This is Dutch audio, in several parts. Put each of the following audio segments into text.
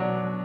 falling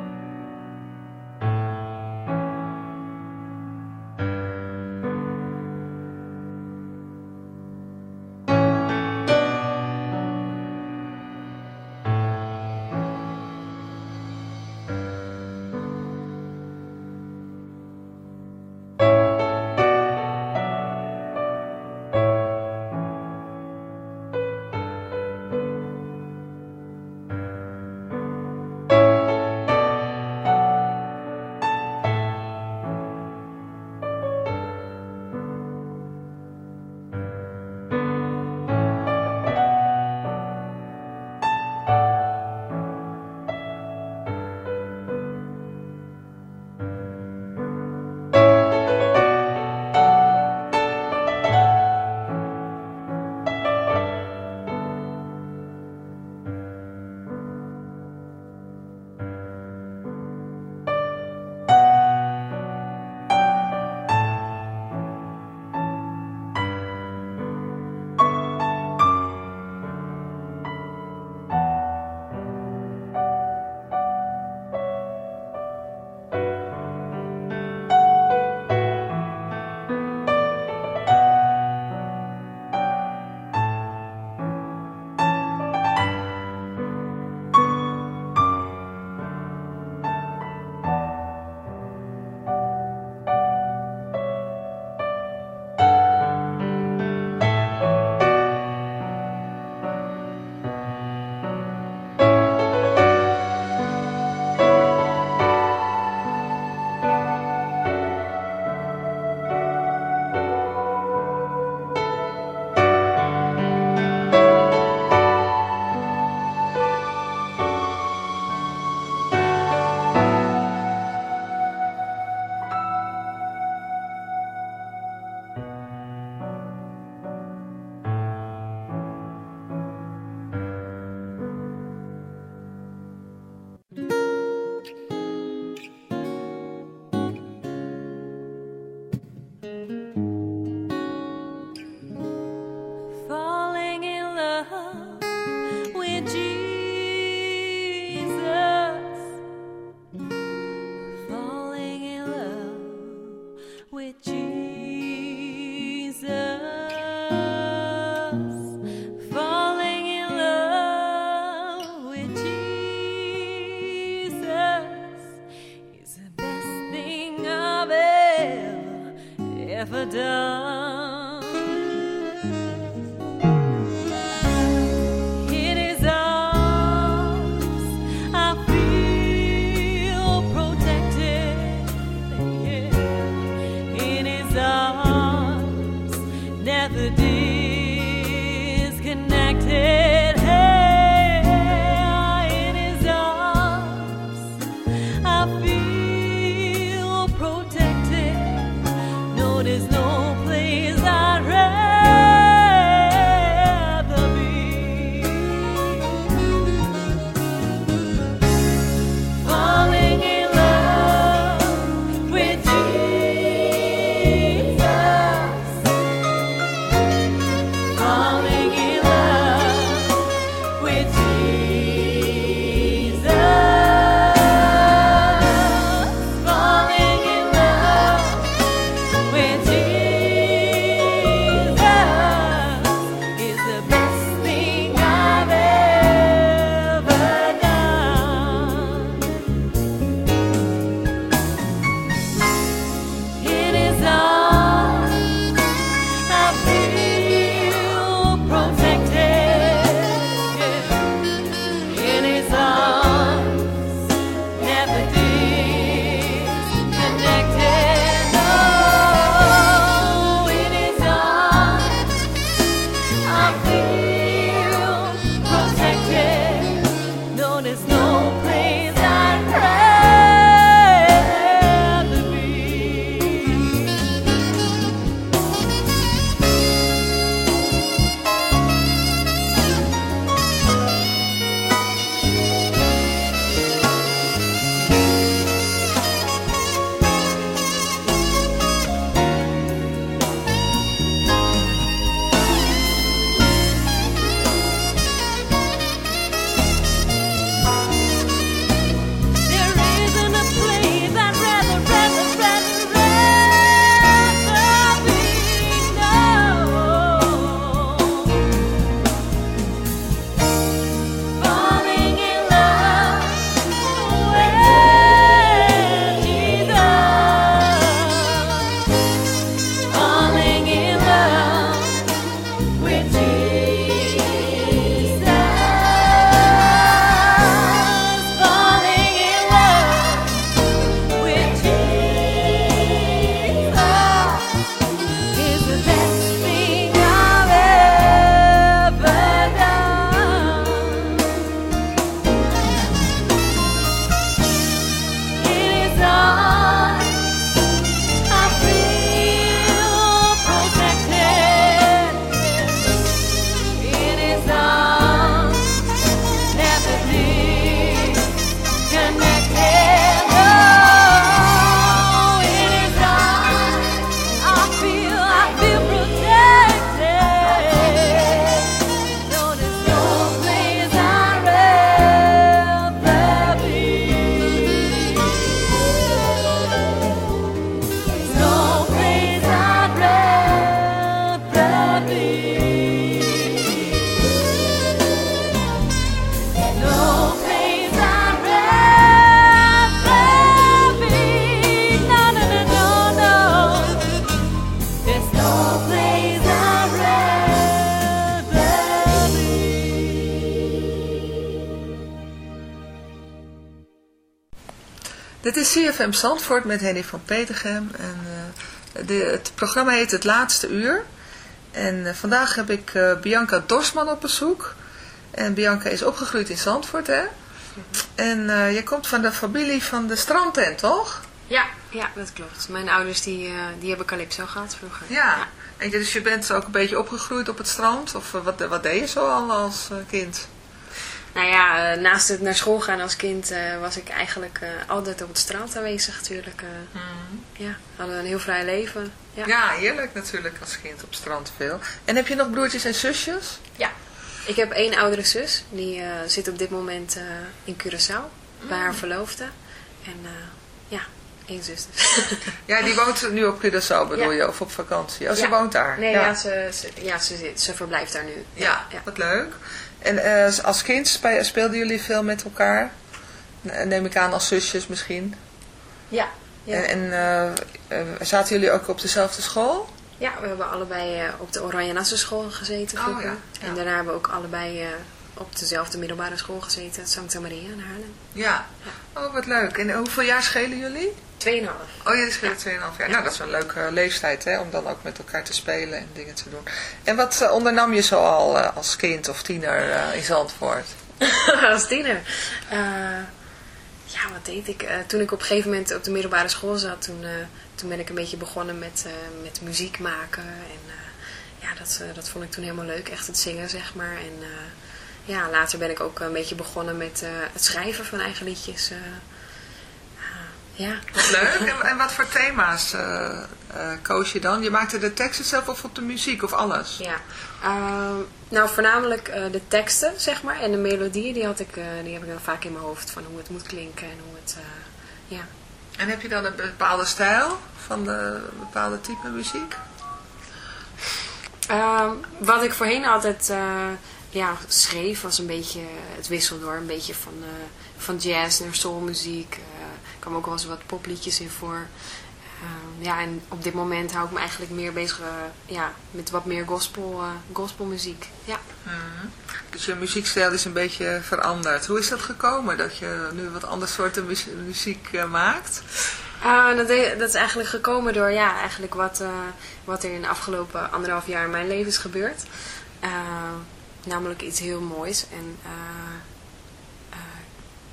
CFM Zandvoort met Henny van Petergem. En, eh, de, het programma heet Het Laatste Uur. En eh, vandaag heb ik eh, Bianca Dorsman op bezoek. En Bianca is opgegroeid in Zandvoort, hè? En je komt van de familie van de strandtent, toch? Ja, ja, dat klopt. Mijn ouders die, die hebben Calypso gehad vroeger. Ja. En je- dus je bent ook een beetje opgegroeid op het strand? Of wat, wat deed je zo al als kind? Nou ja, eh, naast het naar school gaan als kind eh, was ik eigenlijk eh, altijd op het strand aanwezig natuurlijk. eh. ja, hadden we een heel vrij leven. Ja. Ja, heerlijk natuurlijk als kind op het strand veel. En heb je nog broertjes en zusjes? Ja. Ik heb één oudere zus, die zit op dit moment in Curaçao, bij haar verloofde. En ja, dus. Ja, die woont nu op Curaçao bedoel Ja. je, of op vakantie? Oh, ze Ja. woont daar? Nee, ja, ze, ze, ja ze, zit, ze verblijft daar nu. Ja, wat leuk. En eh, als kind spe- speelden jullie veel met elkaar? N- Neem ik aan als zusjes misschien. Ja, ja. En, en eh, eh, zaten jullie ook op dezelfde school? Ja, we hebben allebei eh, op de Oranje Nassau school gezeten Oh, vroeger. ja. En daarna hebben we ook allebei eh, op dezelfde middelbare school gezeten, Santa Maria in Haarlem. Ja. Oh, wat leuk. En hoeveel jaar schelen jullie? Tweeënhalf. Oh, jullie schelen 2,5 jaar. Nou, dat is een leuke leeftijd, hè, om dan ook met elkaar te spelen en dingen te doen. En wat eh, ondernam je zo al eh, als kind of tiener eh, in Zandvoort? Als tiener. Eh, ja, wat deed ik? Eh, toen ik op een gegeven moment op de middelbare school zat, toen, eh, toen ben ik een beetje begonnen met, eh, met muziek maken. En eh, ja, dat, eh, dat vond ik toen helemaal leuk, echt het zingen, zeg maar. En eh, ja, later ben ik ook een beetje begonnen met eh, het schrijven van eigen liedjes. eh. Ah, ja. Wat leuk. En, en wat voor thema's eh, koos je dan? Je maakte de teksten zelf of op de muziek of alles? Ja, Ehm, nou voornamelijk de teksten, zeg maar, en de melodieën, die, had ik, die heb ik dan vaak in mijn hoofd, van hoe het moet klinken en hoe het, ja. En heb je dan een bepaalde stijl van de bepaalde type muziek? Ehm, wat ik voorheen altijd ja, schreef, was een beetje, het wisselde door, een beetje van, eh, van jazz naar soulmuziek, eh, er kwamen ook wel eens wat popliedjes in voor. Ehm, ja, en op dit moment hou ik me eigenlijk meer bezig eh, ja, met wat meer gospel, gospelmuziek. Ja. Dus je muziekstijl is een beetje veranderd. Hoe is dat gekomen dat je nu wat ander soorten mu- muziek maakt? Dat, dat is eigenlijk gekomen door ja, eigenlijk wat, wat er in de afgelopen anderhalf jaar in mijn leven is gebeurd. Eh, namelijk iets heel moois. En eh, eh,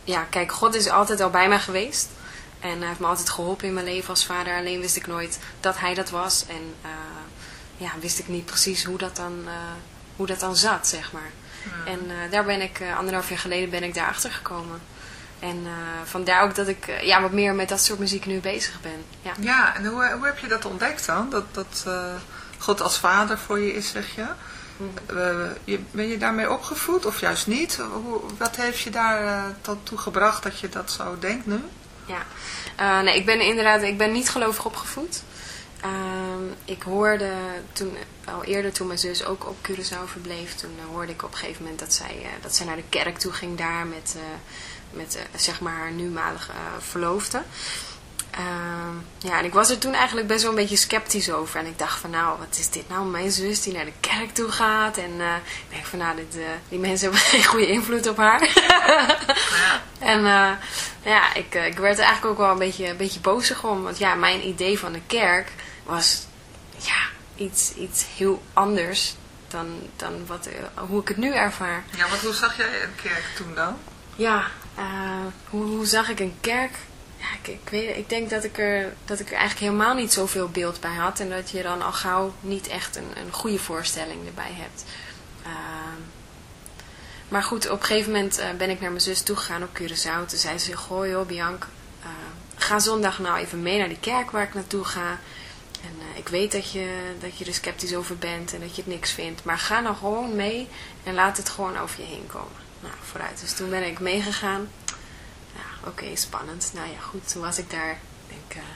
ja, kijk, God is altijd al bij mij geweest. En hij heeft me altijd geholpen in mijn leven als vader. Alleen wist ik nooit dat hij dat was. En eh, ja, wist ik niet precies hoe dat dan, hoe dat dan zat, zeg maar. En daar ben ik, anderhalf jaar geleden ben ik daarachter gekomen. En eh, vandaar ook dat ik ja, wat meer met dat soort muziek nu bezig ben. Ja. Ja, en hoe, hoe heb je dat ontdekt dan? Dat, dat God als vader voor je is, zeg je? Je ben je daarmee opgevoed of juist niet? Wat heeft je daar eh, tot toe gebracht dat je dat zo denkt nu? Ja, Eh, nee, ik ben inderdaad, ik ben niet gelovig opgevoed. Ehm, ik hoorde toen, al eerder toen mijn zus ook op Curaçao verbleef, toen hoorde ik op een gegeven moment dat zij, dat zij naar de kerk toe ging daar met, met zeg maar haar numalige verloofde. Ehm, ja, en ik was er toen eigenlijk best wel een beetje sceptisch over. En ik dacht van nou, wat is dit nou? Mijn zus die naar de kerk toe gaat. En eh, ik denk van nou, dit, eh, die mensen hebben geen goede invloed op haar. En eh, ja, ik, ik werd er eigenlijk ook wel een beetje, een beetje bozig om. Want ja, mijn idee van de kerk was ja, iets, iets heel anders dan, dan wat, hoe ik het nu ervaar. Ja, want hoe zag jij een kerk toen dan? Ja, hoe, hoe zag ik een kerk? Ja, ik, weet, ik denk dat ik, er, dat ik er eigenlijk helemaal niet zoveel beeld bij had. En dat je dan al gauw niet echt een, een goede voorstelling erbij hebt. Ehm, maar goed, op een gegeven moment eh, ben ik naar mijn zus toegegaan op Curaçao. Toen zei ze, goh joh Bianca, eh, ga zondag nou even mee naar die kerk waar ik naartoe ga. En eh, ik weet dat je, dat je er sceptisch over bent en dat je het niks vindt. Maar ga nou gewoon mee en laat het gewoon over je heen komen. Nou, vooruit. Dus toen ben ik meegegaan. Oké, spannend. Nou ja, goed. Toen was ik daar. Denk, eh,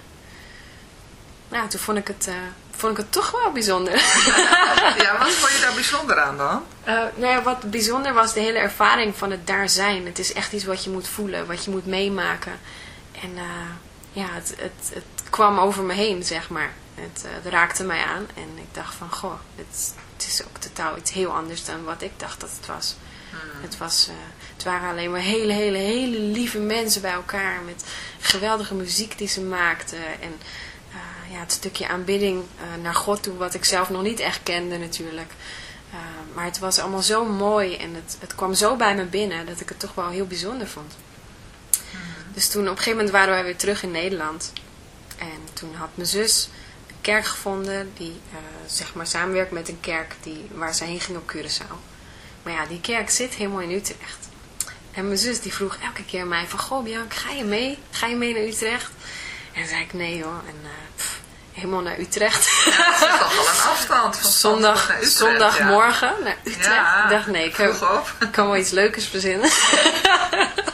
nou, toen vond ik, het, eh, vond ik het toch wel bijzonder. Ja, wat vond je daar bijzonder aan dan? Eh, nou ja, wat bijzonder was de hele ervaring van het daar zijn. Het is echt iets wat je moet voelen, wat je moet meemaken. En ja, het, het, het kwam over me heen, zeg maar. Het, het raakte mij aan en ik dacht van, goh, het, het is ook totaal iets heel anders dan wat ik dacht dat het was. Het, was, eh, het waren alleen maar hele, hele, hele lieve mensen bij elkaar met geweldige muziek die ze maakten. En uh, ja, het stukje aanbidding uh, naar God toe, wat ik zelf nog niet echt kende natuurlijk. Maar het was allemaal zo mooi en het, het kwam zo bij me binnen dat ik het toch wel heel bijzonder vond. Mm. Dus toen op een gegeven moment waren wij weer terug in Nederland. En toen had mijn zus een kerk gevonden die zeg maar samenwerkt met een kerk die, waar ze heen ging op Curaçao. Maar ja, die kerk zit helemaal in Utrecht. En mijn zus die vroeg elke keer mij van, goh Bianca, ga je mee? Ga je mee naar Utrecht? En dan zei ik, nee hoor. En uh, pff, helemaal naar Utrecht. Ja, dat is toch wel een afstand van Zondag, naar Utrecht, Zondagmorgen ja. naar Utrecht. Ja, ik dacht, nee, ik, heb, ik kan wel iets leukers verzinnen.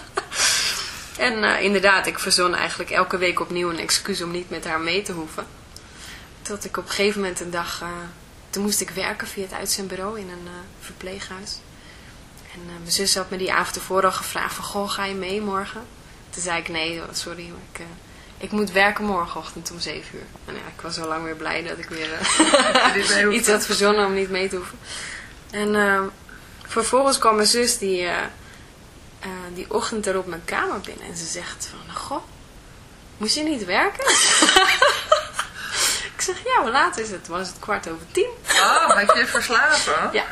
en uh, inderdaad, ik verzon eigenlijk elke week opnieuw een excuus om niet met haar mee te hoeven. Tot ik op een gegeven moment een dag... Uh, toen moest ik werken via het uitzendbureau in een verpleeghuis. En uh, mijn zus had me die avond ervoor al gevraagd van, goh, ga je mee morgen? Toen zei ik, nee, sorry, maar ik, uh, ik moet werken morgenochtend om 7 uur. En ja, ik was zo lang weer blij dat ik weer iets had verzonnen om niet mee te hoeven. En vervolgens kwam mijn zus die, die ochtend erop mijn kamer binnen en ze zegt van, goh, moest je niet werken? ik zeg, ja, hoe laat is het? Was het kwart over tien? Oh, heb je verslapen? ja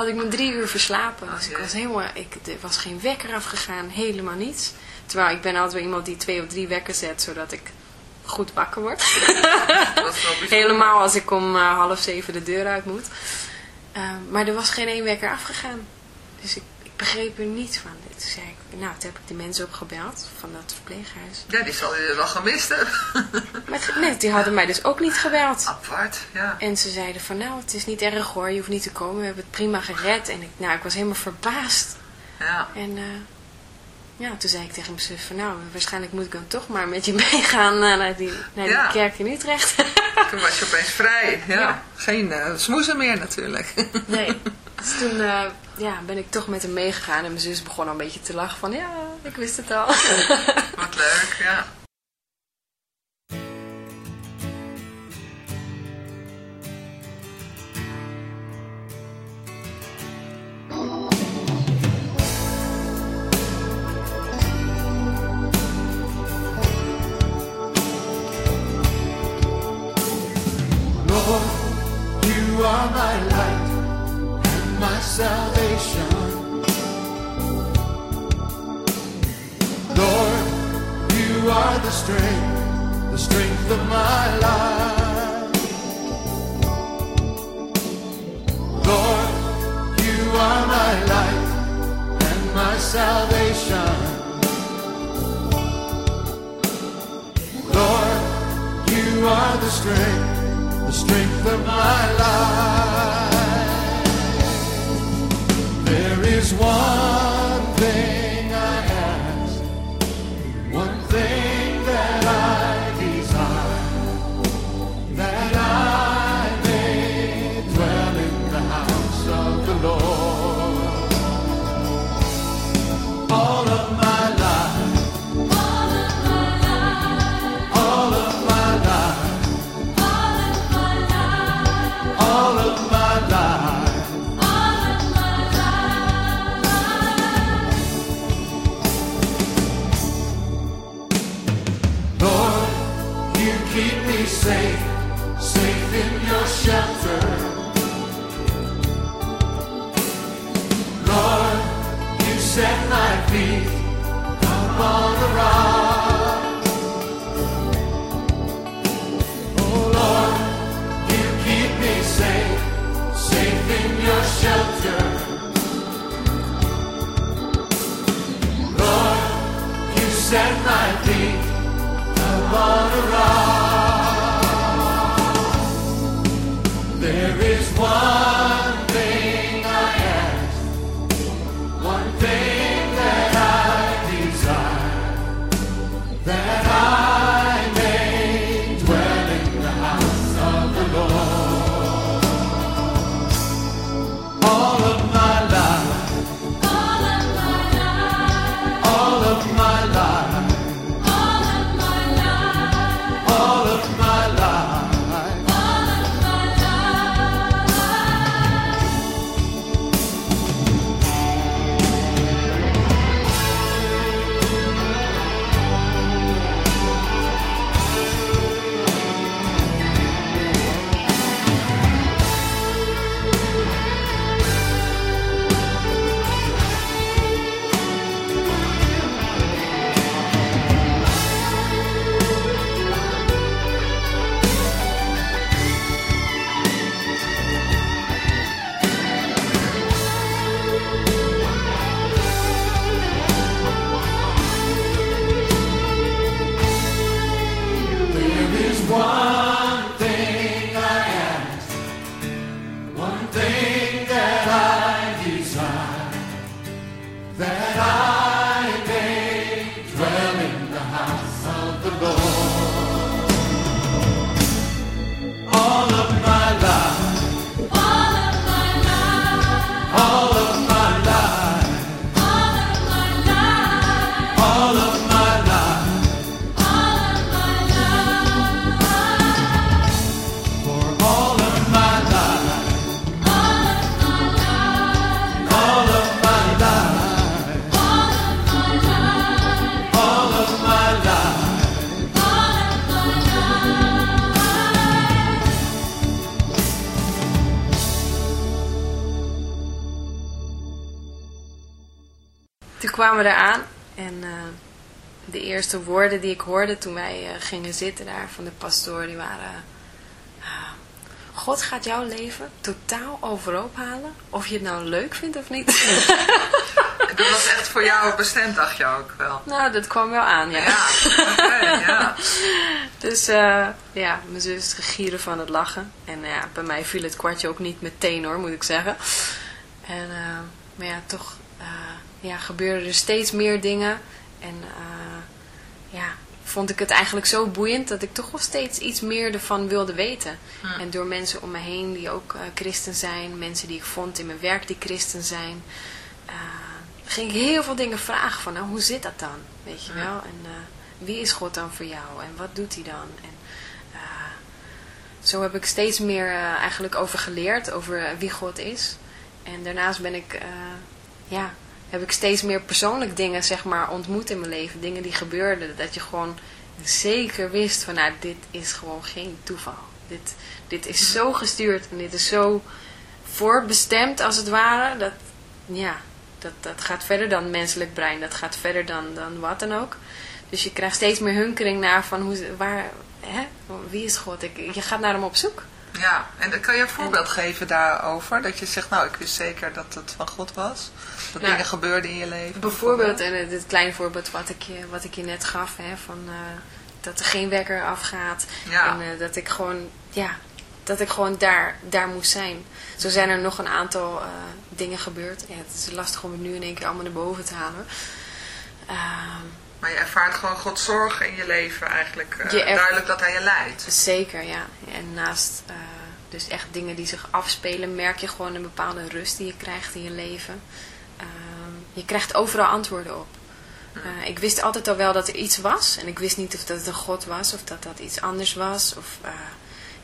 had ik me drie uur verslapen. Dus ik was helemaal, ik, er was geen wekker afgegaan, helemaal niets. Terwijl ik ben altijd wel iemand die twee of drie wekken zet, zodat ik goed wakker word. helemaal als ik om uh, half zeven de deur uit moet. Uh, maar er was geen één wekker afgegaan. Dus ik begreep er niets van. Toen zei ik, nou, toen heb ik de mensen opgebeld van dat verpleeghuis. Ja, die zal je wel gemist hebben. maar nee, die hadden mij dus ook niet gebeld. Apart, ja. En ze zeiden van, nou, het is niet erg hoor, je hoeft niet te komen, we hebben het prima gered. En ik, nou, ik was helemaal verbaasd. Ja. En uh, ja, toen zei ik tegen mijn zus van, nou, waarschijnlijk moet ik dan toch maar met je meegaan uh, naar die, naar die ja. kerk in Utrecht. toen was je opeens vrij, ja. ja. Geen uh, smoezen meer natuurlijk. nee. Dus toen uh, ja, ben ik toch met hem meegegaan en mijn zus begon al een beetje te lachen van ja, ik wist het al. Wat leuk, ja. Lord, you are my salvation. Lord, you are the strength, the strength of my life. Lord, you are my and my salvation. Lord, you are the strength, the strength of my life. There is one thing is why. Kwamen eraan en eh, de eerste woorden die ik hoorde toen wij eh, gingen zitten daar van de pastoor, die waren... eh, God gaat jouw leven totaal overhoop halen, of je het nou leuk vindt of niet. Dat was echt voor jou bestemd, dacht je ook wel. nou, dat kwam wel aan, ja. Ja, oké, ja. Dus ja, mijn zus gieren van het lachen. En ja, bij mij viel het kwartje ook niet meteen hoor, moet ik zeggen. En, maar ja, toch ja, gebeurden er steeds meer dingen. En eh, ja, vond ik het eigenlijk zo boeiend dat ik toch wel steeds iets meer ervan wilde weten. En door mensen om me heen die ook eh, christen zijn, mensen die ik vond in mijn werk die christen zijn, eh, ging ik heel veel dingen vragen van, nou, hoe zit dat dan? Weet je wel? En wie is God dan voor jou? En wat doet hij dan? En zo heb ik steeds meer eigenlijk over geleerd, over wie God is. En daarnaast ben ik, ja, heb ik steeds meer persoonlijk dingen, zeg maar, ontmoet in mijn leven. Dingen die gebeurden, dat je gewoon zeker wist van, nou, dit is gewoon geen toeval. Dit, dit is zo gestuurd en dit is zo voorbestemd, als het ware. Dat, ja, dat, dat gaat verder dan menselijk brein. Dat gaat verder dan, dan wat dan ook. Dus je krijgt steeds meer hunkering naar van, hoe, waar, hè, wie is God? Ik, je gaat naar hem op zoek. Ja, en dan kan je een voorbeeld geven daarover? Dat je zegt, nou, ik wist zeker dat het van God was. Dat Nou, dingen gebeurden in je leven. Bijvoorbeeld, en dit kleine voorbeeld wat ik je, wat ik je net gaf, hè, van, eh, dat er geen wekker afgaat. Ja. En eh, dat ik gewoon, ja, dat ik gewoon daar, daar moest zijn. Zo zijn er nog een aantal eh, dingen gebeurd. Ja, het is lastig om het nu in één keer allemaal naar boven te halen. Ehm, Maar je ervaart gewoon Gods zorg in je leven eigenlijk. eh, Je duidelijk dat hij je leidt. Zeker, ja. En naast eh, dus echt dingen die zich afspelen, merk je gewoon een bepaalde rust die je krijgt in je leven. Ehm, je krijgt overal antwoorden op. Eh, ik wist altijd al wel dat er iets was. En ik wist niet of dat het een God was of dat dat iets anders was. Of, eh,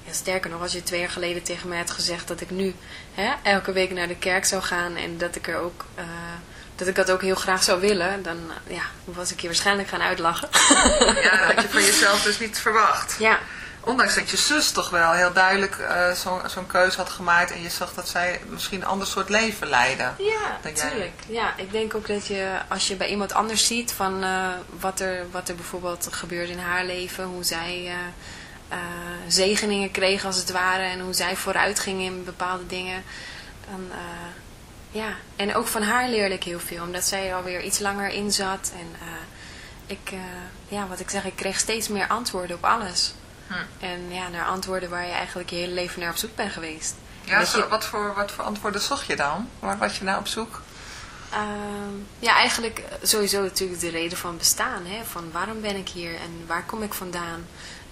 ja, sterker nog, als je twee jaar geleden tegen mij had gezegd dat ik nu hè, elke week naar de kerk zou gaan en dat ik er ook... eh, dat ik dat ook heel graag zou willen, dan ja, was ik je waarschijnlijk gaan uitlachen. Ja, dat had je van jezelf dus niet verwacht. ja, Ondanks dat je zus toch wel heel duidelijk eh, zo'n keuze had gemaakt. En je zag dat zij misschien een ander soort leven leidde. Ja, jij? natuurlijk. Ja, ik denk ook dat je, als je bij iemand anders ziet van eh, wat, er, wat er bijvoorbeeld gebeurt in haar leven, hoe zij eh, zegeningen kreeg als het ware en hoe zij vooruit ging in bepaalde dingen. Dan, ja, en ook van haar leerde ik heel veel, omdat zij er alweer iets langer in zat. En ik, ja, wat ik zeg, ik kreeg steeds meer antwoorden op alles. Hm. En ja, naar antwoorden waar je eigenlijk je hele leven naar op zoek bent geweest. Ja, Dat zo, je- wat, voor, wat voor antwoorden zocht je dan? Waar was je nou op zoek? Ehm, ja, eigenlijk sowieso natuurlijk de reden van bestaan. Hè? Van waarom ben ik hier en waar kom ik vandaan?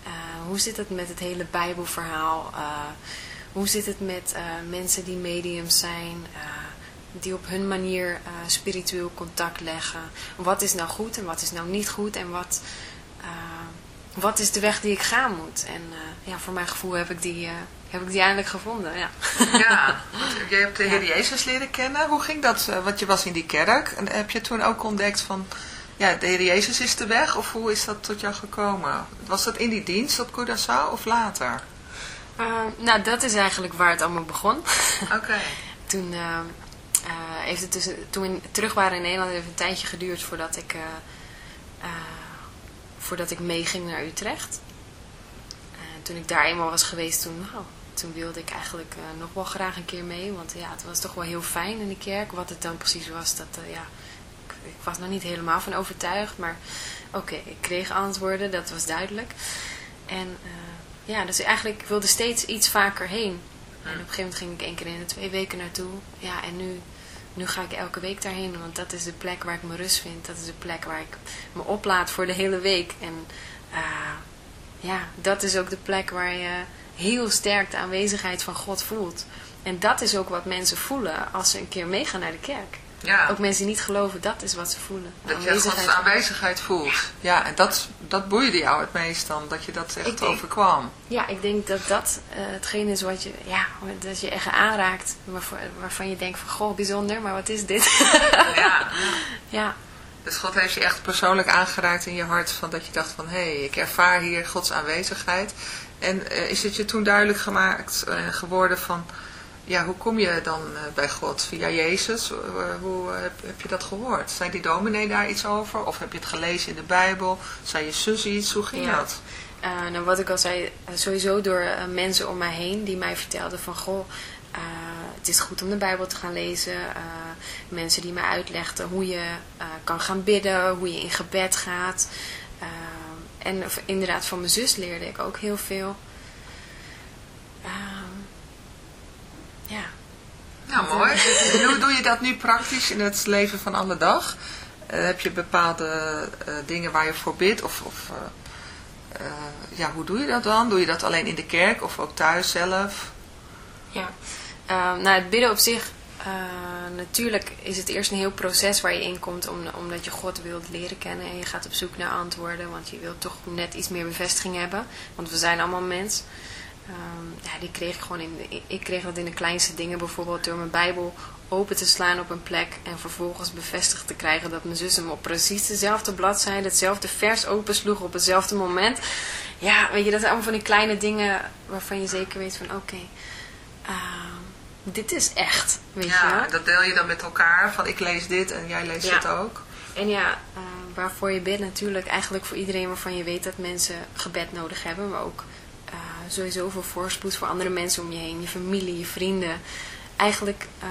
Eh, hoe zit het met het hele Bijbelverhaal? Eh, hoe zit het met eh, mensen die mediums zijn? eh, die op hun manier eh, spiritueel contact leggen. Wat is nou goed en wat is nou niet goed? En wat, eh, wat is de weg die ik gaan moet? En eh, ja, voor mijn gevoel heb ik die, eh, heb ik die eindelijk gevonden. Ja. Ja, je hebt de Heer Jezus leren kennen. Hoe ging dat? eh, Want je was in die kerk. En heb je toen ook ontdekt van... Ja, de Heer Jezus is de weg. Of hoe is dat tot jou gekomen? Was dat in die dienst op Curaçao of later? Eh, nou, dat is eigenlijk waar het allemaal begon. Oké. toen, eh, eh, heeft het dus, toen we terug waren in Nederland, heeft het een tijdje geduurd voordat ik, voordat ik meeging naar Utrecht. En toen ik daar eenmaal was geweest, toen, nou, toen wilde ik eigenlijk eh, nog wel graag een keer mee. Want ja, het was toch wel heel fijn in de kerk. Wat het dan precies was, dat, eh, ja, ik, ik was nog niet helemaal van overtuigd. Maar oké, ik kreeg antwoorden, dat was duidelijk. En eh, ja, dus eigenlijk ik wilde steeds iets vaker heen. En op een gegeven moment ging ik één keer in de twee weken naartoe. Ja, en nu, nu ga ik elke week daarheen. Want dat is de plek waar ik mijn rust vind. Dat is de plek waar ik me oplaad voor de hele week. En eh, ja, dat is ook de plek waar je heel sterk de aanwezigheid van God voelt. En dat is ook wat mensen voelen als ze een keer meegaan naar de kerk. Ja, Ook mensen die niet geloven, dat is wat ze voelen. Dat je Gods aanwezigheid voelt. Ja, en dat, dat boeide jou het meest dan. Dat je dat echt denk- overkwam. Ja, ik denk dat dat eh, hetgeen is wat je, ja, dat je echt aanraakt. Waarvan, waarvan je denkt van, goh, bijzonder, maar wat is dit? Ja. ja, Dus God heeft je echt persoonlijk aangeraakt in je hart. Van dat je dacht van, hé, hey, ik ervaar hier Gods aanwezigheid. En eh, is het je toen duidelijk gemaakt eh, geworden van... ja, hoe kom je dan eh, bij God? Via Jezus? Eh, hoe eh, heb, je dat gehoord? Zei die dominee daar iets over? Of heb je het gelezen in de Bijbel? Zei je zus iets? Hoe ging Ja. dat? Nou, wat ik al zei, sowieso door mensen om mij heen die mij vertelden van, goh, het is goed om de Bijbel te gaan lezen. Mensen die mij uitlegden hoe je kan gaan bidden, hoe je in gebed gaat. En inderdaad, van mijn zus leerde ik ook heel veel. Ja, Nou, mooi. En hoe doe je dat nu praktisch in het leven van alle dag? Eh, heb je bepaalde eh, dingen waar je voor bidt? Of, of eh, eh, ja, hoe doe je dat dan? Doe je dat alleen in de kerk of ook thuis zelf? Ja, Ehm, nou het bidden op zich, eh, natuurlijk is het eerst een heel proces waar je in komt om, omdat je God wilt leren kennen en je gaat op zoek naar antwoorden, want je wilt toch net iets meer bevestiging hebben, want we zijn allemaal mens. Ehm, ja, die kreeg ik gewoon in, ik kreeg dat in de kleinste dingen, bijvoorbeeld door mijn Bijbel open te slaan op een plek en vervolgens bevestigd te krijgen dat mijn zus hem op precies dezelfde bladzijde, hetzelfde vers opensloeg op hetzelfde moment. Ja, weet je, dat zijn allemaal van die kleine dingen waarvan je zeker weet van oké, ehm, dit is echt, weet je Ja, wel. en dat deel je dan met elkaar. Van ik lees dit en jij leest Ja. het ook. En ja, eh, waarvoor je bidt natuurlijk eigenlijk voor iedereen waarvan je weet dat mensen gebed nodig hebben. Maar ook sowieso voor voorspoed voor andere mensen om je heen. Je familie, je vrienden. Eigenlijk, eh,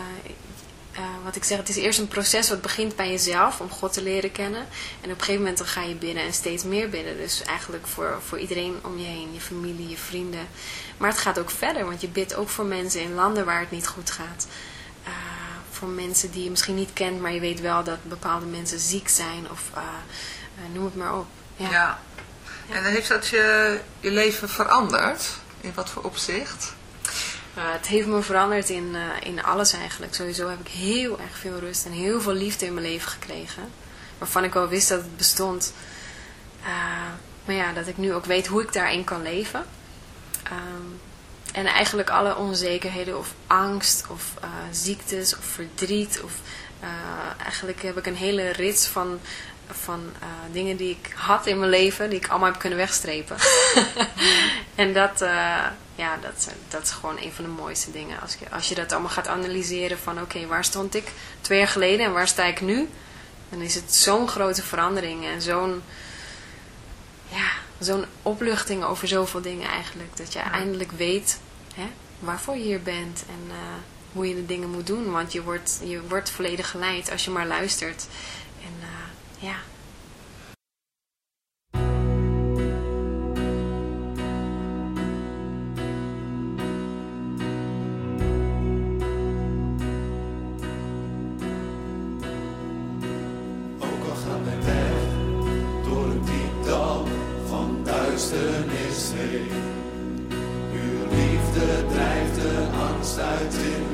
eh, wat ik zeg, het is eerst een proces wat begint bij jezelf om God te leren kennen. En op een gegeven moment dan ga je bidden en steeds meer bidden. Dus eigenlijk voor, voor iedereen om je heen. Je familie, je vrienden. Maar het gaat ook verder, want je bidt ook voor mensen in landen waar het niet goed gaat. Eh, voor mensen die je misschien niet kent, maar je weet wel dat bepaalde mensen ziek zijn of noem het maar op. Ja. Ja. En heeft dat je, je leven veranderd? In wat voor opzicht? Eh, het heeft me veranderd in, eh, in alles eigenlijk. Sowieso heb ik heel erg veel rust en heel veel liefde in mijn leven gekregen. Waarvan ik wel wist dat het bestond. Eh, maar ja, dat ik nu ook weet hoe ik daarin kan leven. Ehm, en eigenlijk alle onzekerheden of angst of ziektes of verdriet. Of, eigenlijk heb ik een hele rits van, van eh, dingen die ik had in mijn leven. Die ik allemaal heb kunnen wegstrepen. en dat, eh, ja, dat, dat is gewoon een van de mooiste dingen. Als je, als je dat allemaal gaat analyseren van oké, waar stond ik twee jaar geleden en waar sta ik nu? Dan is het zo'n grote verandering en zo'n ja, zo'n opluchting over zoveel dingen eigenlijk. Dat je eindelijk weet hè, waarvoor je hier bent en eh, hoe je de dingen moet doen. Want je wordt, je wordt volledig geleid als je maar luistert. Ook al gaat mijn weg door een diep dal van duisternis heen. Uw liefde drijft de angst uit in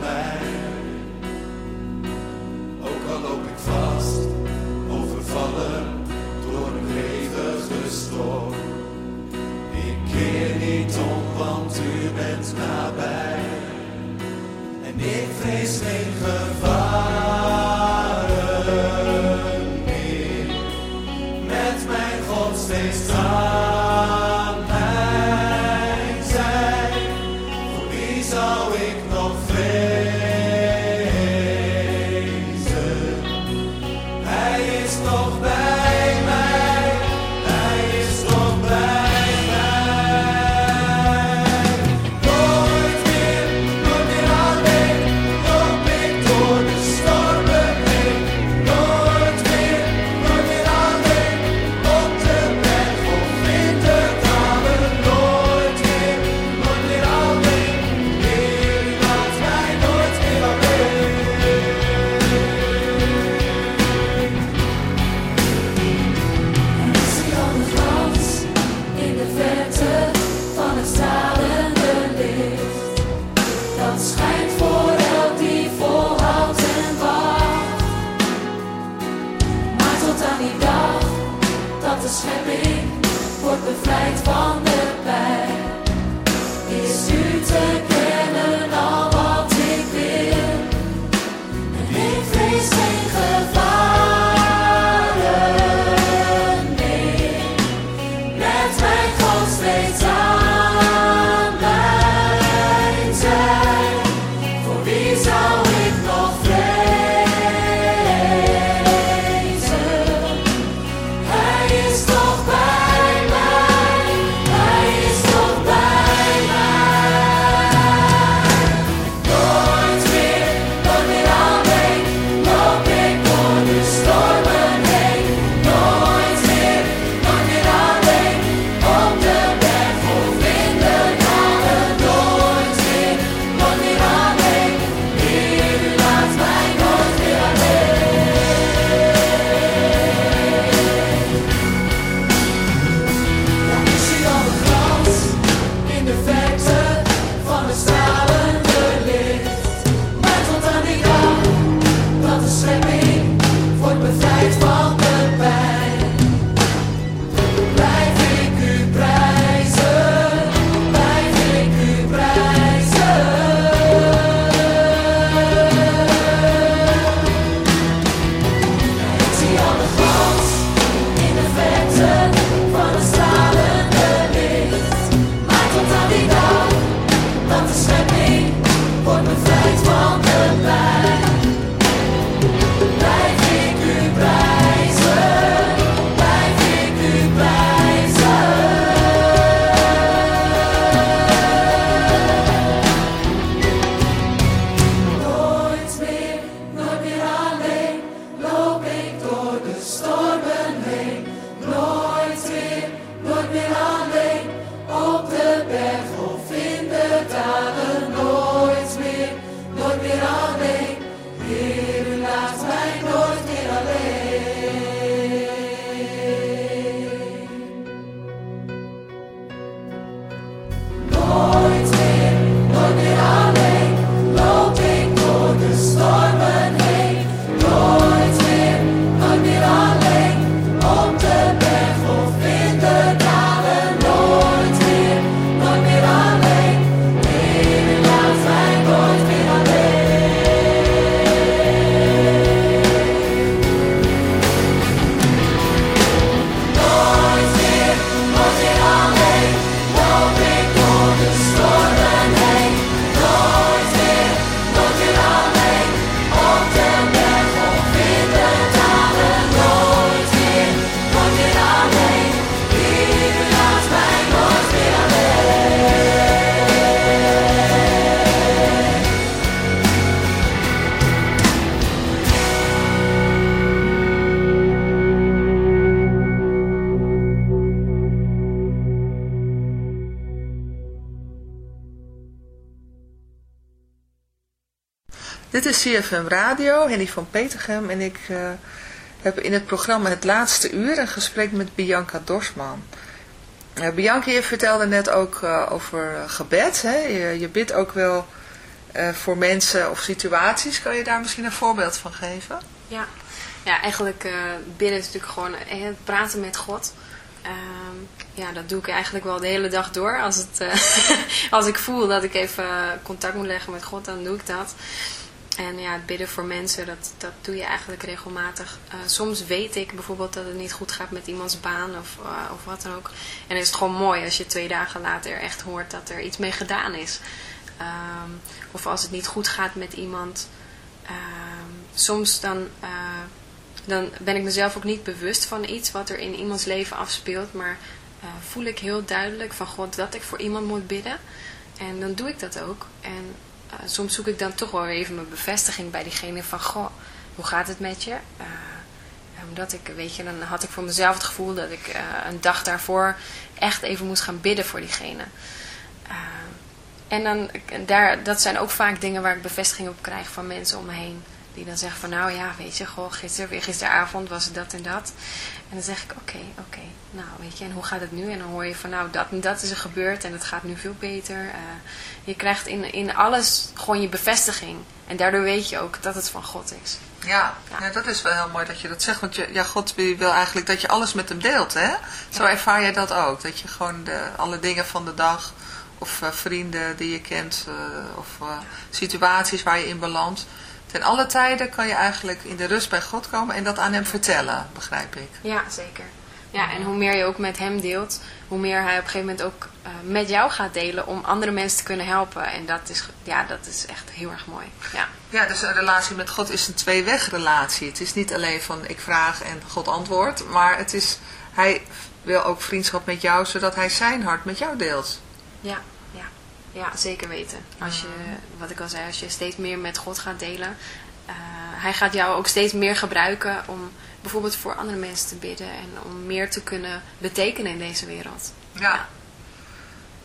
Ik keer niet om, want u bent nabij. En ik vrees geen gevaren CFM Radio, Henny van Petergem en ik eh, heb in het programma Het Laatste Uur een gesprek met Bianca Dorsman. Uh, Bianca, je vertelde net ook uh, over gebed. Hè? Je, je bidt ook wel voor mensen of situaties. Kan je daar misschien een voorbeeld van geven? Ja, ja eigenlijk bidden is natuurlijk gewoon het praten met God. Ehm, ja, dat doe ik eigenlijk wel de hele dag door. Als, het, als ik voel dat ik even contact moet leggen met God, dan doe ik dat. En ja, het bidden voor mensen, dat, dat doe je eigenlijk regelmatig. Uh, soms weet ik bijvoorbeeld dat het niet goed gaat met iemands baan of, uh, of wat dan ook. En is het gewoon mooi als je twee dagen later echt hoort dat er iets mee gedaan is. Um, of als het niet goed gaat met iemand. Um, soms dan, uh, dan ben ik mezelf ook niet bewust van iets wat er in iemands leven afspeelt. Maar voel ik heel duidelijk van God dat ik voor iemand moet bidden. En dan doe ik dat ook. En uh, soms zoek ik dan toch wel even mijn bevestiging bij diegene van, goh, hoe gaat het met je? Uh, omdat ik, weet je, dan had ik voor mezelf het gevoel dat ik een dag daarvoor echt even moest gaan bidden voor diegene. en dan, daar, dat zijn ook vaak dingen waar ik bevestiging op krijg van mensen om me heen. Die dan zeggen van, nou ja, weet je, goh, gister, gisteravond was het dat en dat. En dan zeg ik, oké, okay, oké, okay. nou weet je, en hoe gaat het nu? En dan hoor je van, nou dat en dat is er gebeurd en het gaat nu veel beter. Uh, je krijgt in, in alles gewoon je bevestiging. En daardoor weet je ook dat het van God is. Ja, ja. ja dat is wel heel mooi dat je dat zegt. Want je, ja, God wil eigenlijk dat je alles met hem deelt, hè? Zo ja. ervaar je dat ook. Dat je gewoon de, alle dingen van de dag, of uh, vrienden die je kent, uh, of situaties waar je in belandt ten alle tijden kan je eigenlijk in de rust bij God komen en dat aan hem vertellen, begrijp ik. Ja, zeker. Ja, en hoe meer je ook met hem deelt, hoe meer hij op een gegeven moment ook uh, met jou gaat delen om andere mensen te kunnen helpen. En dat is, ja, dat is echt heel erg mooi. Ja. ja, dus een relatie met God is een tweewegrelatie. Het is niet alleen van ik vraag en God antwoordt, maar het is, hij wil ook vriendschap met jou, zodat hij zijn hart met jou deelt. Ja, ja, zeker weten. Als je, wat ik al zei, als je steeds meer met God gaat delen. Uh, hij gaat jou ook steeds meer gebruiken om bijvoorbeeld voor andere mensen te bidden. En om meer te kunnen betekenen in deze wereld. Ja. ja.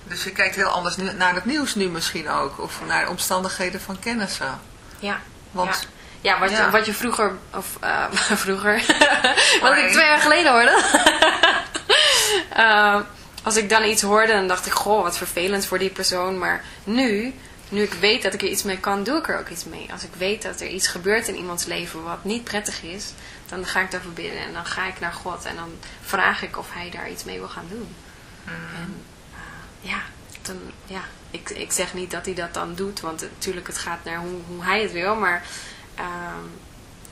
Dus je kijkt heel anders naar het nieuws nu misschien ook. Of naar omstandigheden van kennissen. Ja. Want... Ja. Ja, wat, ja. wat je vroeger, of uh, vroeger, wat ik twee jaar geleden hoorde. uh, als ik dan iets hoorde, dan dacht ik, goh, wat vervelend voor die persoon. Maar nu, nu ik weet dat ik er iets mee kan, doe ik er ook iets mee. Als ik weet dat er iets gebeurt in iemands leven wat niet prettig is, dan ga ik daarvoor bidden. En dan ga ik naar God en dan vraag ik of hij daar iets mee wil gaan doen. Mm. En uh, ja, dan, ja ik, ik zeg niet dat hij dat dan doet, want natuurlijk het gaat naar hoe, hoe hij het wil. Maar uh,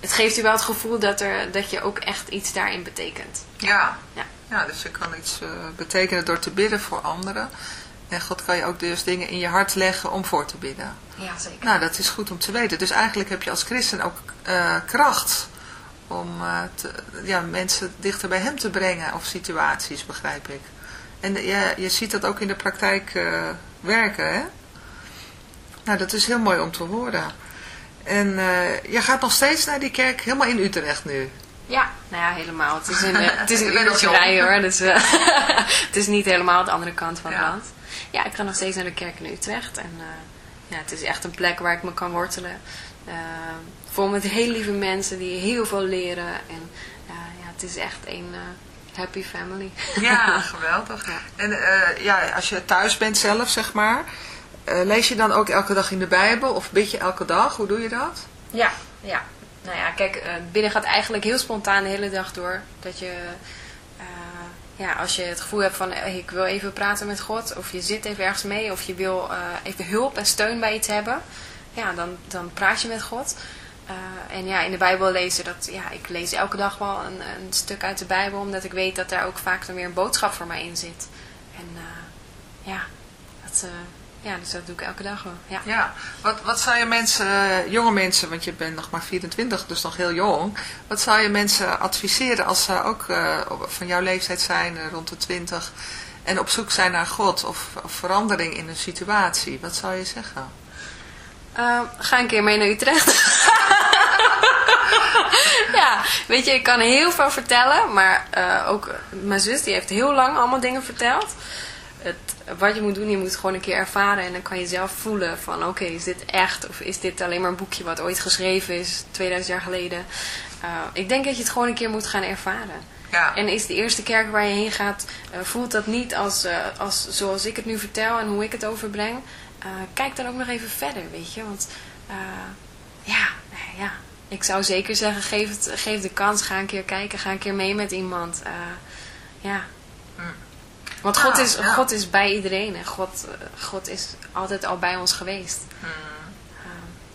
het geeft u wel het gevoel dat, er, dat je ook echt iets daarin betekent. Ja. ja. Ja, dus je kan iets uh, betekenen door te bidden voor anderen. En God kan je ook dus dingen in je hart leggen om voor te bidden. Ja, zeker. Nou, dat is goed om te weten. Dus eigenlijk heb je als christen ook uh, kracht om uh, te, ja, mensen dichter bij hem te brengen of situaties, begrijp ik. En ja, je ziet dat ook in de praktijk werken, hè? Nou, dat is heel mooi om te horen. En je gaat nog steeds naar die kerk helemaal in Utrecht nu. Ja, nou ja, helemaal. Het is, in, uh, het is een uurtje rijden hoor. Dus, uh, het is niet helemaal de andere kant van het ja. land. Ja, ik ga nog steeds naar de kerk in Utrecht. En uh, ja, het is echt een plek waar ik me kan wortelen. vol met heel lieve mensen die heel veel leren. En ja, het is echt een happy family. Ja, geweldig. Ja. En ja, als je thuis bent zelf, zeg maar. lees je dan ook elke dag in de Bijbel? Of bid je elke dag? Hoe doe je dat? Ja, ja nou ja, kijk, binnen gaat eigenlijk heel spontaan de hele dag door. Dat je, uh, ja, als je het gevoel hebt van, hey, ik wil even praten met God. Of je zit even ergens mee. Of je wil even hulp en steun bij iets hebben. Ja, dan, dan praat je met God. En ja, in de Bijbel lezen, dat, ja, ik lees elke dag wel een, een, stuk uit de Bijbel. Omdat ik weet dat daar ook vaak dan weer een boodschap voor mij in zit. En ja, dat ja, dus dat doe ik elke dag wel. Ja. ja. Wat, wat zou je mensen, uh, jonge mensen, want je bent nog maar 24, dus nog heel jong. Wat zou je mensen adviseren als ze ook uh, van jouw leeftijd zijn, uh, rond de 20, en op zoek zijn naar God of, of verandering in een situatie? Wat zou je zeggen? ga een keer mee naar Utrecht. ja, weet je, ik kan heel veel vertellen, maar ook mijn zus die heeft heel lang allemaal dingen verteld. Het, wat je moet doen, je moet het gewoon een keer ervaren. En dan kan je zelf voelen van oké, is dit echt? Of is dit alleen maar een boekje wat ooit geschreven is, 2000 jaar geleden? Uh, ik denk dat je het gewoon een keer moet gaan ervaren. Ja. En is de eerste kerk waar je heen gaat, uh, voelt dat niet als, uh, als zoals ik het nu vertel en hoe ik het overbreng. Kijk dan ook nog even verder, weet je. Want ja, ja, ik zou zeker zeggen, geef, het, geef de kans, ga een keer kijken, ga een keer mee met iemand. ja. Want God, is, ja. God is bij iedereen en God, God is altijd al bij ons geweest. Mm.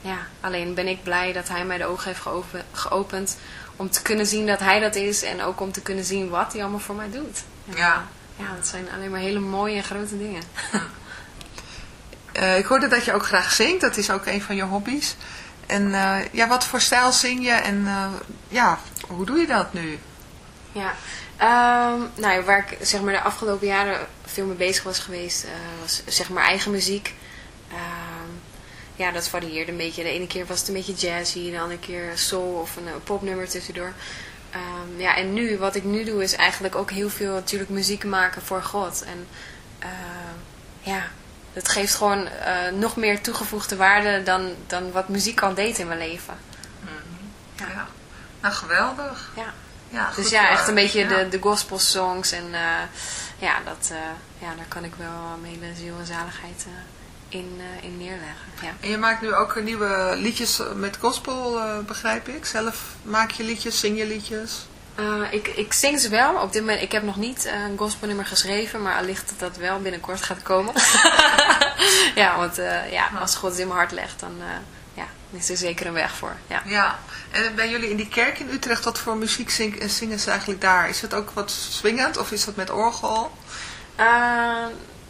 ja, alleen ben ik blij dat hij mij de ogen heeft geopen, geopend om te kunnen zien dat hij dat is en ook om te kunnen zien wat hij allemaal voor mij doet. En, ja. Ja, dat zijn alleen maar hele mooie en grote dingen. uh, ik hoorde dat je ook graag zingt, dat is ook een van je hobby's. En uh, ja, wat voor stijl zing je en uh, ja, hoe doe je dat nu? Ja, um, nou, waar ik zeg maar de afgelopen jaren veel mee bezig was geweest, was zeg maar eigen muziek. Um, ja, dat varieerde een beetje. De ene keer was het een beetje jazzy, de andere keer soul of een, een popnummer tussendoor. Um, ja, en nu, wat ik nu doe, is eigenlijk ook heel veel natuurlijk muziek maken voor God. En uh, ja, dat geeft gewoon uh, nog meer toegevoegde waarde dan, dan wat muziek al deed in mijn leven. Mm -hmm. ja. ja. nou geweldig. Ja. Ja, dus ja, echt een beetje ja. de, de gospel songs. En uh, ja, dat, ja, daar kan ik wel mijn hele ziel en zaligheid in, uh, in neerleggen. Ja. En je maakt nu ook nieuwe liedjes met gospel, begrijp ik? Zelf maak je liedjes, zing je liedjes? Ik, ik zing ze wel. Op dit moment, ik heb nog niet een gospelnummer geschreven, maar allicht dat dat wel binnenkort gaat komen. ja, want ja, als God het in mijn hart legt, dan is er zeker een weg voor. Ja. ja, en bij jullie in die kerk in Utrecht, wat voor muziek zing, zingen ze eigenlijk daar? Is het ook wat swingend of is dat met orgel?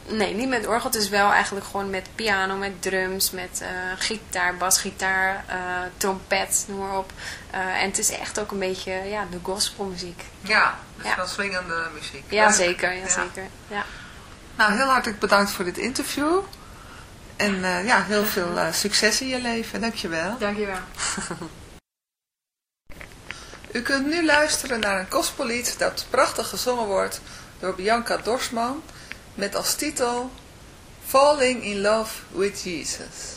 Nee, niet met orgel. Het is wel eigenlijk gewoon met piano, met drums, met uh, gitaar, basgitaar, uh, trompet, noem maar op. En het is echt ook een beetje ja, de gospelmuziek. Ja, dus ja. wel swingende muziek. Ja, zeker. Ja, ja. zeker. Ja. Nou, heel hartelijk bedankt voor dit interview. En ja, heel veel succes in je leven. Dankjewel. Dankjewel. U kunt nu luisteren naar een gospellied dat prachtig gezongen wordt door Bianca Dorsman met als titel Falling in Love with Jesus.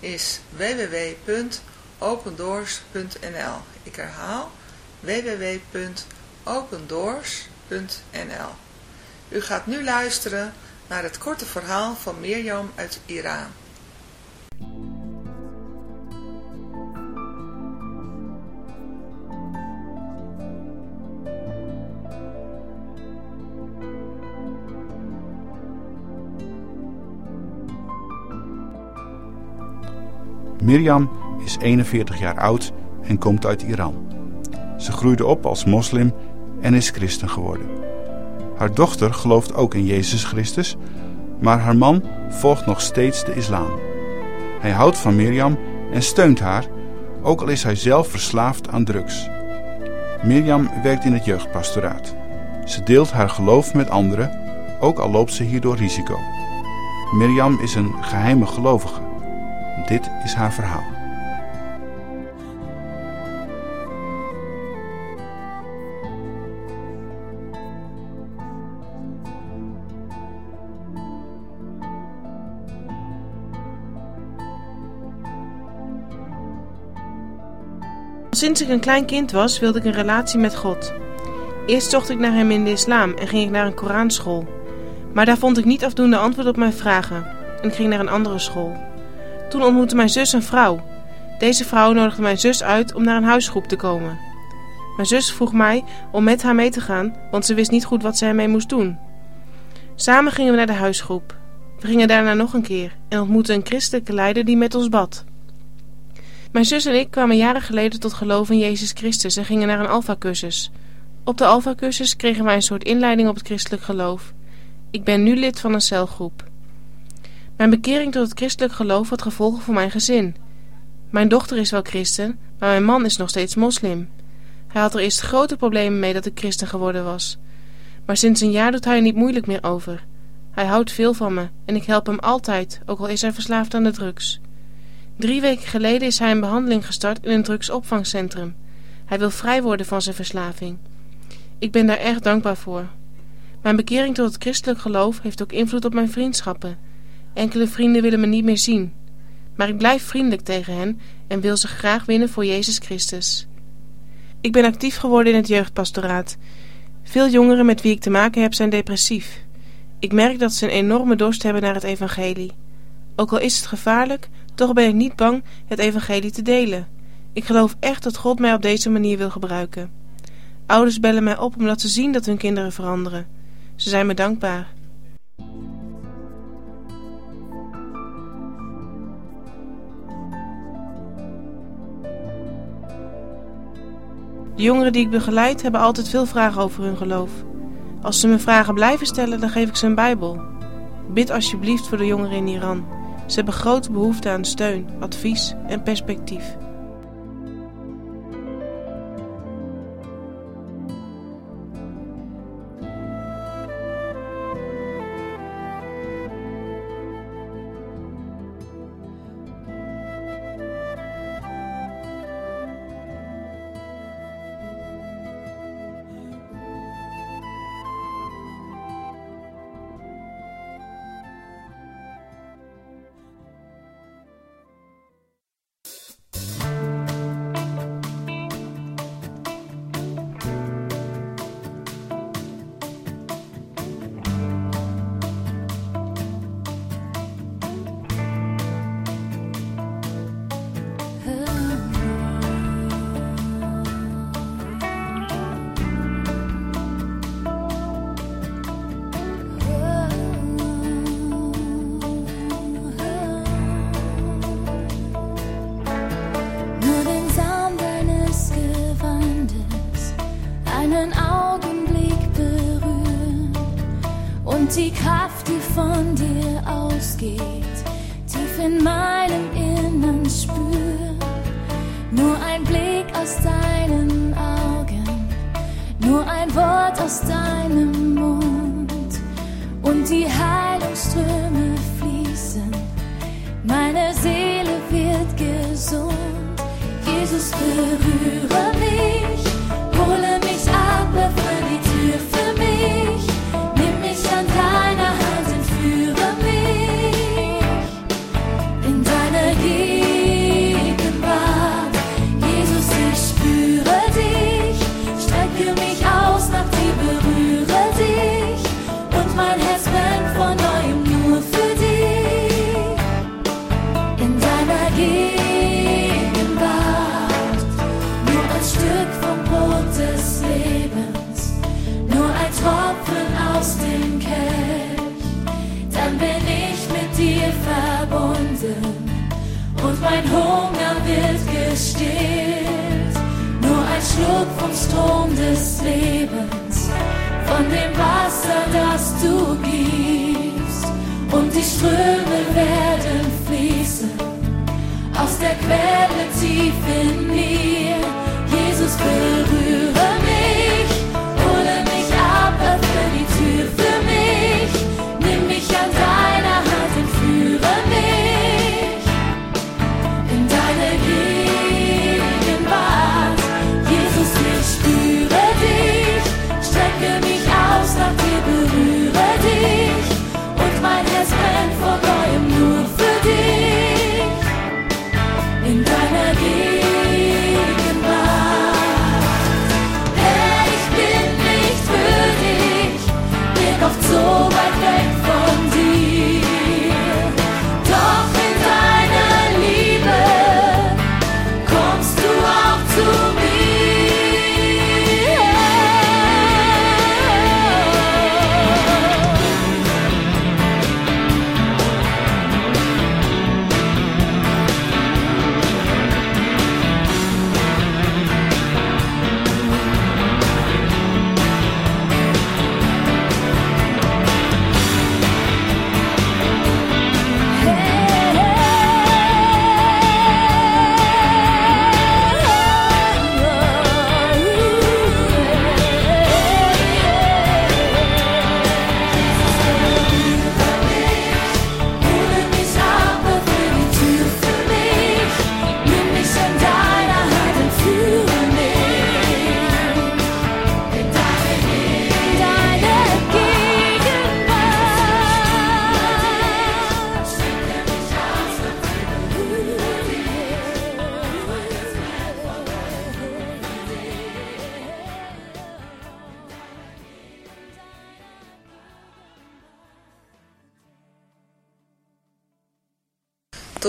is www.opendoors.nl Ik herhaal www.opendoors.nl U gaat nu luisteren naar het korte verhaal van Mirjam uit Iran. Mirjam is 41 jaar oud en komt uit Iran. Ze groeide op als moslim en is christen geworden. Haar dochter gelooft ook in Jezus Christus, maar haar man volgt nog steeds de islam. Hij houdt van Mirjam en steunt haar, ook al is hij zelf verslaafd aan drugs. Mirjam werkt in het jeugdpastoraat. Ze deelt haar geloof met anderen, ook al loopt ze hierdoor risico. Mirjam is een geheime gelovige. Dit is haar verhaal. Sinds ik een klein kind was, wilde ik een relatie met God. Eerst zocht ik naar hem in de islam en ging ik naar een Koranschool. Maar daar vond ik niet afdoende antwoord op mijn vragen en ik ging naar een andere school. Toen ontmoette mijn zus een vrouw. Deze vrouw nodigde mijn zus uit om naar een huisgroep te komen. Mijn zus vroeg mij om met haar mee te gaan, want ze wist niet goed wat ze ermee moest doen. Samen gingen we naar de huisgroep. We gingen daarna nog een keer en ontmoetten een christelijke leider die met ons bad. Mijn zus en ik kwamen jaren geleden tot geloof in Jezus Christus en gingen naar een alfacursus. Op de alfacursus kregen wij een soort inleiding op het christelijk geloof. Ik ben nu lid van een celgroep. Mijn bekering tot het christelijk geloof had gevolgen voor mijn gezin. Mijn dochter is wel christen, maar mijn man is nog steeds moslim. Hij had er eerst grote problemen mee dat ik christen geworden was. Maar sinds een jaar doet hij er niet moeilijk meer over. Hij houdt veel van me en ik help hem altijd, ook al is hij verslaafd aan de drugs. Drie weken geleden is hij een behandeling gestart in een drugsopvangcentrum. Hij wil vrij worden van zijn verslaving. Ik ben daar erg dankbaar voor. Mijn bekering tot het christelijk geloof heeft ook invloed op mijn vriendschappen. Enkele vrienden willen me niet meer zien. Maar ik blijf vriendelijk tegen hen en wil ze graag winnen voor Jezus Christus. Ik ben actief geworden in het jeugdpastoraat. Veel jongeren met wie ik te maken heb zijn depressief. Ik merk dat ze een enorme dorst hebben naar het evangelie. Ook al is het gevaarlijk, toch ben ik niet bang het evangelie te delen. Ik geloof echt dat God mij op deze manier wil gebruiken. Ouders bellen mij op omdat ze zien dat hun kinderen veranderen. Ze zijn me dankbaar. De jongeren die ik begeleid hebben altijd veel vragen over hun geloof. Als ze me vragen blijven stellen, dan geef ik ze een Bijbel. Bid alsjeblieft voor de jongeren in Iran. Ze hebben grote behoefte aan steun, advies en perspectief. Die von dir ausgeht, tief in meinem Innern spür. Nur ein Blick aus deinen Augen, nur ein Wort aus deinem Mund und die Heilungsströme fließen. Meine Seele wird gesund. Jesus, berühre mich, mein Hunger wird gestillt. Nur ein Schluck vom Strom des Lebens, von dem Wasser, das du gibst, und die Ströme werden fließen aus der Quelle tief in mir. Jesus, berühre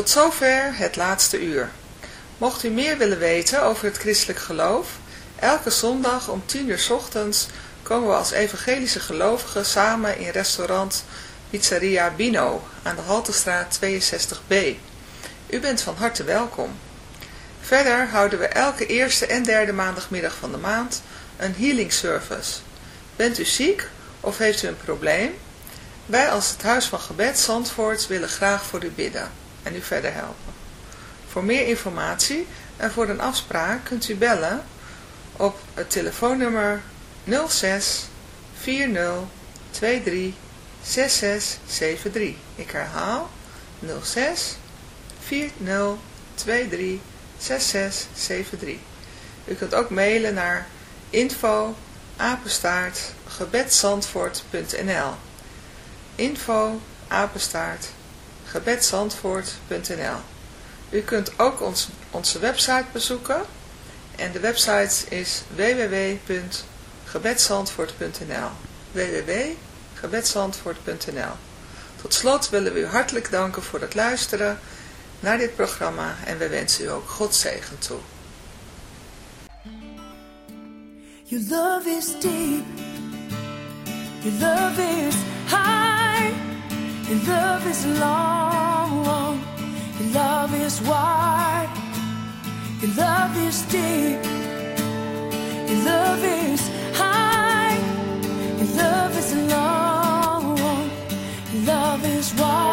Tot zover het laatste uur. Mocht u meer willen weten over het christelijk geloof, elke zondag om 10 uur ochtends komen we als evangelische gelovigen samen in restaurant Pizzeria Bino aan de Haltestraat 62b. U bent van harte welkom. Verder houden we elke eerste en derde maandagmiddag van de maand een healing service. Bent u ziek of heeft u een probleem? Wij als het Huis van Gebed Zandvoort willen graag voor u bidden en u verder helpen. Voor meer informatie en voor een afspraak kunt u bellen op het telefoonnummer 06 40 23 6673. Ik herhaal 06 40 23 6673. U kunt ook mailen naar info apenstaart gebedsandvoort.nl info apenstaart gebedsandvoort.nl U kunt ook ons, onze website bezoeken en de website is www.gebedsandvoort.nl www.gebedsandvoort.nl Tot slot willen we u hartelijk danken voor het luisteren naar dit programma en we wensen u ook God zegen toe. Your love is deep. Your love is high. Your love is long. Your love is wide. Your love is deep. Your love is high. Your love is long, long. Your love is wide.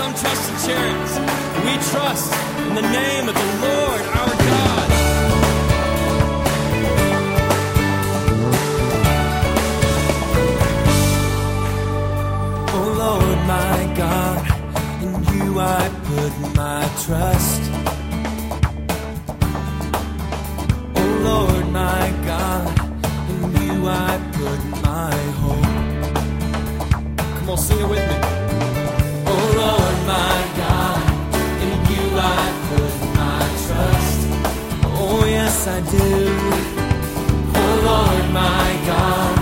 some trust in chariots. We trust in the name of the Lord our God. Oh Lord my God, in you I put my trust. Oh Lord my God, in you I put my hope. Come on, sing it with me. I do. Oh Lord, my God.